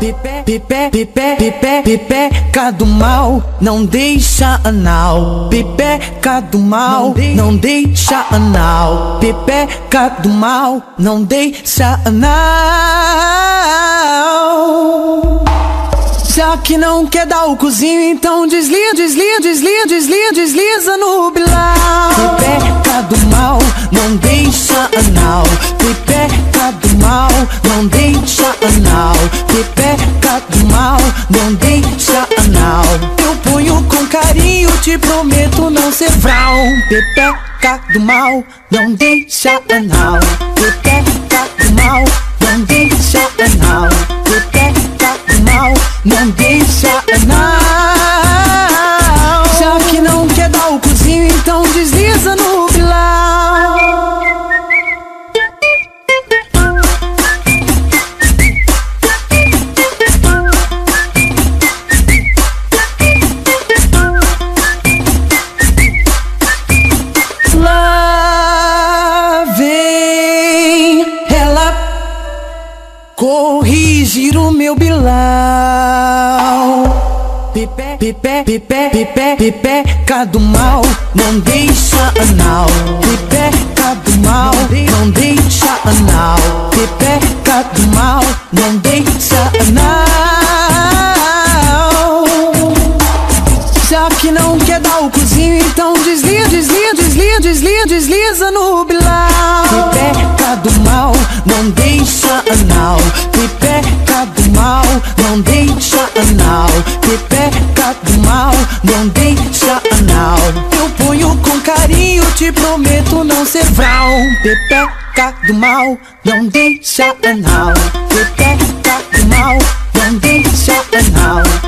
pipe, pipe, pipe, pipeca do mal, não deixa anal. Pipeca do mal, não deixa anal. Pipeca do mal, não deixa anal. Já que não quer dar o cozinho, então desliza, desliza, desliza, desliza, desliza no bilau. Pipeca do mal, não deixa anal. Pipeca mal, não deixa anal. Pipeca do mal, não deixa anal. Eu ponho com carinho, te prometo não ser vral. Pipeca do mal, não deixa anal. Pipeca do mal, não deixa anal. Corrigir o meu bilau. Pipe, pipe, pipe, pipe, pipeca do mal, não deixa anal. Pipeca do mal, não deixa anal. Pipeca do mal, não deixa anal. Já que não quer dar o cozinho, então desliza, desliza, desliza, desliza, desliza no bilau. Pipeca do mal, não deixa anal. Pipeca do mal, não deixa anal. Pipeca do mal, não deixa anal. Eu ponho com carinho, te prometo não ser vral. Pipeca do mal, não deixa anal. Pipeca do mal, não deixa anal.